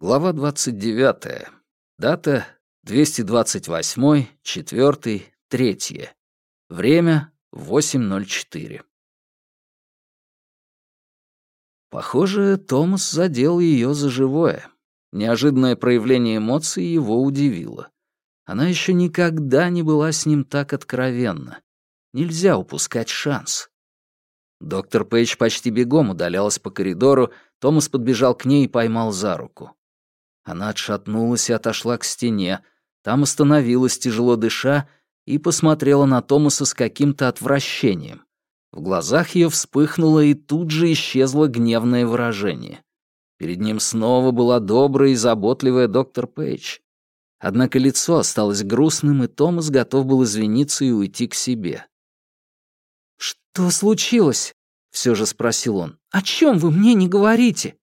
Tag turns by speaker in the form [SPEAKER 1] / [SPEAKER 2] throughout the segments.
[SPEAKER 1] Глава 29. Дата 228, 4, 3. Время 8.04. Похоже, Томас задел ее за живое. Неожиданное проявление эмоций его удивило. Она еще никогда не была с ним так откровенна. Нельзя упускать шанс. Доктор Пейдж почти бегом удалялась по коридору, Томас подбежал к ней и поймал за руку. Она отшатнулась и отошла к стене, там остановилась, тяжело дыша, и посмотрела на Томаса с каким-то отвращением. В глазах ее вспыхнуло и тут же исчезло гневное выражение. Перед ним снова была добрая и заботливая доктор Пейдж. Однако лицо осталось грустным, и Томас готов был извиниться и уйти к себе. «Что случилось?» — все же спросил он. «О чем вы мне не говорите?»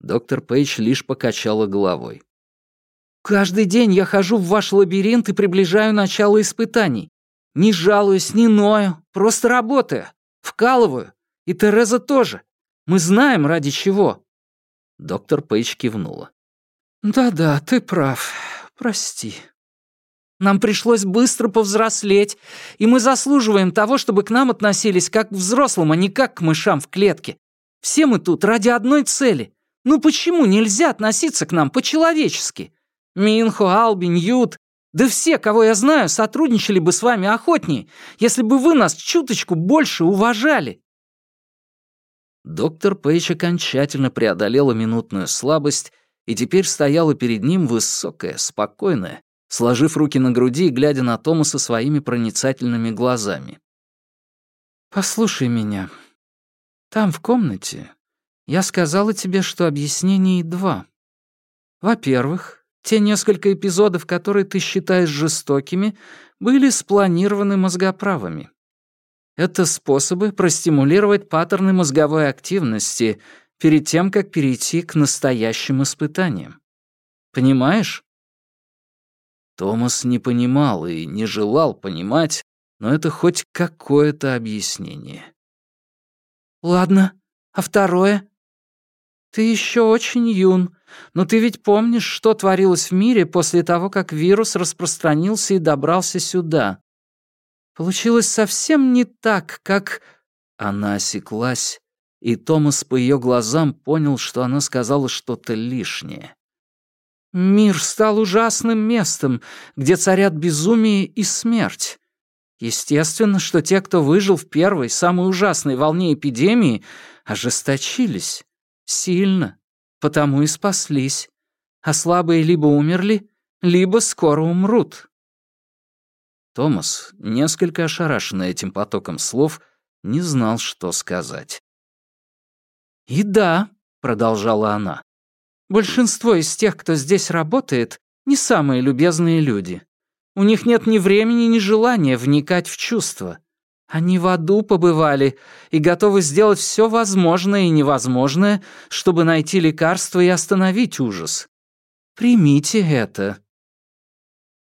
[SPEAKER 1] Доктор Пейдж лишь покачала головой. «Каждый день я хожу в ваш лабиринт и приближаю начало испытаний. Не жалуюсь, не ною, просто работаю, вкалываю. И Тереза тоже. Мы знаем, ради чего». Доктор Пейдж кивнула. «Да-да, ты прав. Прости». Нам пришлось быстро повзрослеть, и мы заслуживаем того, чтобы к нам относились как к взрослым, а не как к мышам в клетке. Все мы тут ради одной цели ну почему нельзя относиться к нам по-человечески? Минхо, Албин, Ют, да все, кого я знаю, сотрудничали бы с вами охотнее, если бы вы нас чуточку больше уважали». Доктор Пейдж окончательно преодолела минутную слабость и теперь стояла перед ним высокая, спокойная, сложив руки на груди и глядя на Томаса своими проницательными глазами. «Послушай меня. Там, в комнате, я сказала тебе, что объяснений два. Во-первых, те несколько эпизодов, которые ты считаешь жестокими, были спланированы мозгоправами. Это способы простимулировать паттерны мозговой активности перед тем, как перейти к настоящим испытаниям. Понимаешь? Томас не понимал и не желал понимать, но это хоть какое-то объяснение. «Ладно, а второе?» Ты еще очень юн, но ты ведь помнишь, что творилось в мире после того, как вирус распространился и добрался сюда. Получилось совсем не так, как...» Она осеклась, и Томас по ее глазам понял, что она сказала что-то лишнее. «Мир стал ужасным местом, где царят безумие и смерть. Естественно, что те, кто выжил в первой, самой ужасной волне эпидемии, ожесточились. Сильно. Потому и спаслись. А слабые либо умерли, либо скоро умрут. Томас, несколько ошарашенный этим потоком слов, не знал, что сказать. «И да», — продолжала она, — «большинство из тех, кто здесь работает, не самые любезные люди. У них нет ни времени, ни желания вникать в чувства. Они в аду побывали и готовы сделать все возможное и невозможное, чтобы найти лекарство и остановить ужас. Примите это».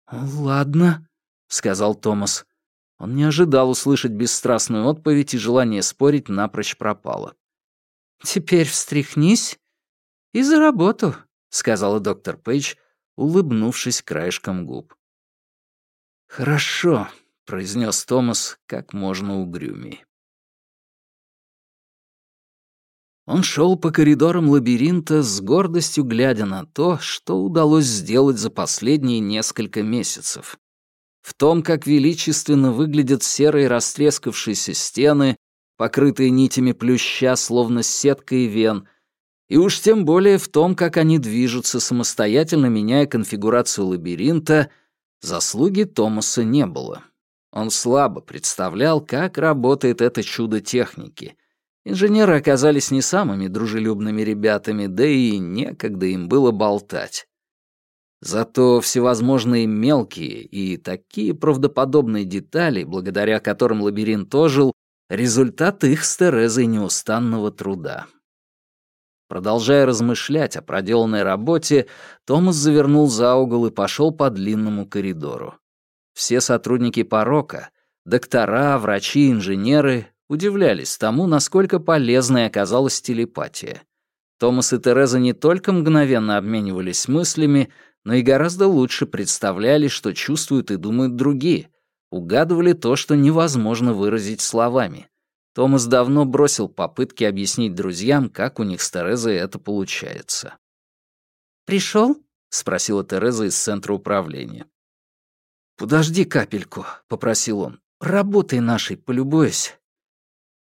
[SPEAKER 1] «Ладно», — сказал Томас. Он не ожидал услышать бесстрастную отповедь, и желание спорить напрочь пропало. «Теперь встряхнись и за работу», — сказала доктор Пейдж, улыбнувшись краешком губ. «Хорошо», произнес Томас как можно угрюмей. Он шел по коридорам лабиринта с гордостью глядя на то, что удалось сделать за последние несколько месяцев. В том, как величественно выглядят серые растрескавшиеся стены, покрытые нитями плюща, словно сеткой вен, и уж тем более в том, как они движутся, самостоятельно меняя конфигурацию лабиринта, заслуги Томаса не было. Он слабо представлял, как работает это чудо техники. Инженеры оказались не самыми дружелюбными ребятами, да и некогда им было болтать. Зато всевозможные мелкие и такие правдоподобные детали, благодаря которым лабиринт ожил, результат их с Терезой неустанного труда. Продолжая размышлять о проделанной работе, Томас завернул за угол и пошел по длинному коридору. Все сотрудники порока, доктора, врачи, инженеры удивлялись тому, насколько полезной оказалась телепатия. Томас и Тереза не только мгновенно обменивались мыслями, но и гораздо лучше представляли, что чувствуют и думают другие, угадывали то, что невозможно выразить словами. Томас давно бросил попытки объяснить друзьям, как у них с Терезой это получается.
[SPEAKER 2] «Пришел?»
[SPEAKER 1] — спросила Тереза из центра управления. «Подожди капельку», — попросил он. «Работай нашей, полюбуюсь».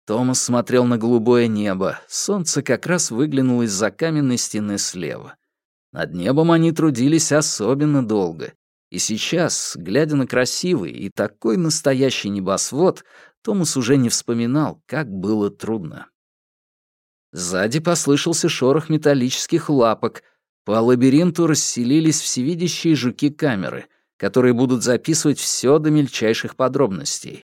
[SPEAKER 1] Томас смотрел на голубое небо. Солнце как раз выглянуло из-за каменной стены слева. Над небом они трудились особенно долго. И сейчас, глядя на красивый и такой настоящий небосвод, Томас уже не вспоминал, как было трудно. Сзади послышался шорох металлических лапок. По лабиринту расселились всевидящие жуки-камеры, которые будут записывать все до мельчайших подробностей.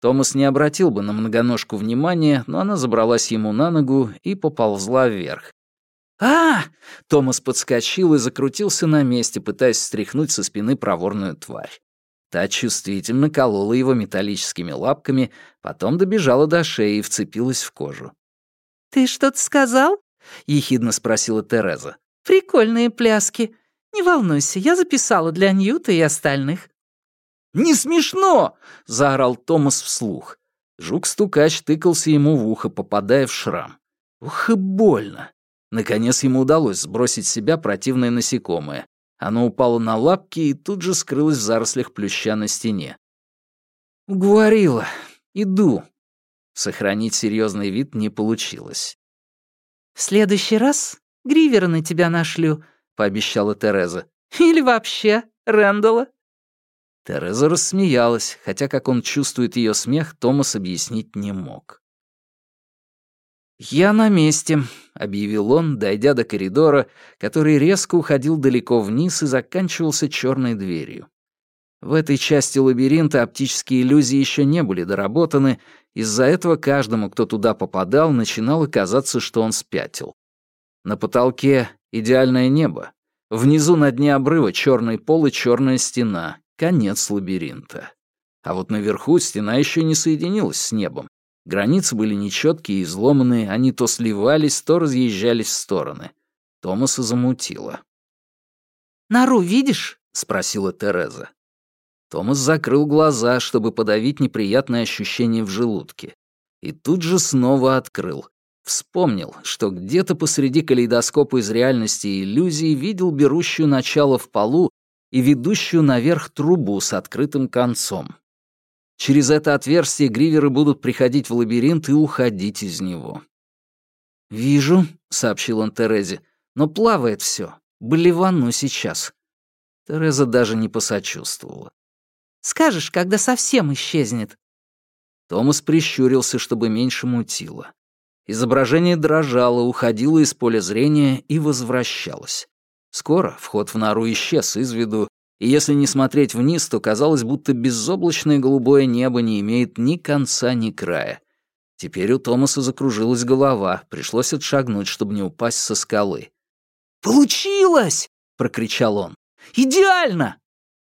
[SPEAKER 1] Томас не обратил бы на многоножку внимания, но она забралась ему на ногу и поползла вверх. а Томас подскочил и закрутился на месте, пытаясь стряхнуть со спины проворную тварь. Та чувствительно колола его металлическими лапками, потом добежала до шеи и вцепилась в кожу.
[SPEAKER 2] «Ты что-то сказал?» — ехидно спросила Тереза. «Прикольные пляски. Не волнуйся, я записала для Ньюта и остальных».
[SPEAKER 1] «Не смешно!» — заорал Томас вслух. Жук-стукач тыкался ему в ухо, попадая в шрам. Ух и больно. Наконец ему удалось сбросить с себя противное насекомое. Оно упало на лапки и тут же скрылось в зарослях плюща на стене. «Уговорила. Иду». Сохранить серьезный вид не получилось.
[SPEAKER 2] «В следующий раз Гривера на тебя нашлю», — пообещала Тереза. «Или вообще Рэндала».
[SPEAKER 1] Тереза рассмеялась, хотя как он чувствует ее смех, Томас объяснить не мог. «Я на месте», — объявил он, дойдя до коридора, который резко уходил далеко вниз и заканчивался черной дверью. В этой части лабиринта оптические иллюзии еще не были доработаны, из-за этого каждому, кто туда попадал, начинало казаться, что он спятил. На потолке идеальное небо. Внизу на дне обрыва черный пол и черная стена. Конец лабиринта. А вот наверху стена еще не соединилась с небом. Границы были нечеткие и изломанные, они то сливались, то разъезжались в стороны. Томаса замутило.
[SPEAKER 2] «Нору видишь?»
[SPEAKER 1] — спросила Тереза. Томас закрыл глаза, чтобы подавить неприятное ощущение в желудке. И тут же снова открыл. Вспомнил, что где-то посреди калейдоскопа из реальности и иллюзий видел берущую начало в полу и ведущую наверх трубу с открытым концом. Через это отверстие гриверы будут приходить в лабиринт и уходить из него. «Вижу», — сообщил он Терезе, — «но плавает все. Блевану сейчас». Тереза даже не посочувствовала.
[SPEAKER 2] «Скажешь, когда совсем исчезнет».
[SPEAKER 1] Томас прищурился, чтобы меньше мутило. Изображение дрожало, уходило из поля зрения и возвращалось. Скоро вход в нору исчез из виду, и если не смотреть вниз, то казалось, будто безоблачное голубое небо не имеет ни конца, ни края. Теперь у Томаса закружилась голова, пришлось отшагнуть, чтобы не упасть со скалы. «Получилось!» — прокричал он. «Идеально!»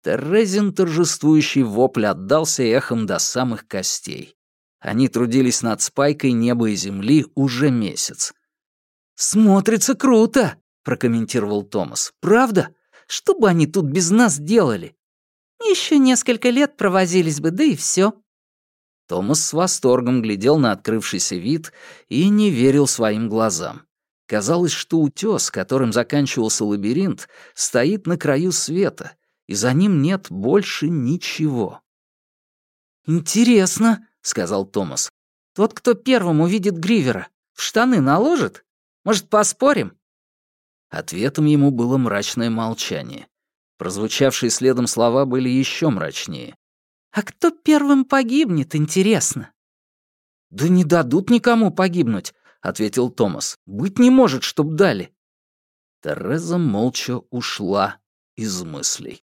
[SPEAKER 1] Терезин торжествующий вопль отдался эхом до самых костей. Они трудились над спайкой неба и земли уже месяц. «Смотрится круто!» — прокомментировал Томас. «Правда? Что бы они тут без нас делали?»
[SPEAKER 2] Еще несколько лет провозились бы, да и все.
[SPEAKER 1] Томас с восторгом глядел на открывшийся вид и не верил своим глазам. Казалось, что утес, которым заканчивался лабиринт, стоит на краю света, и за ним нет больше ничего. «Интересно», — сказал Томас. «Тот, кто первым увидит Гривера, в штаны наложит? Может, поспорим?» Ответом ему было мрачное молчание. Прозвучавшие следом слова были еще мрачнее.
[SPEAKER 2] «А кто первым погибнет, интересно?»
[SPEAKER 1] «Да не дадут никому погибнуть», — ответил Томас. «Быть не может, чтоб дали». Тереза молча ушла из мыслей.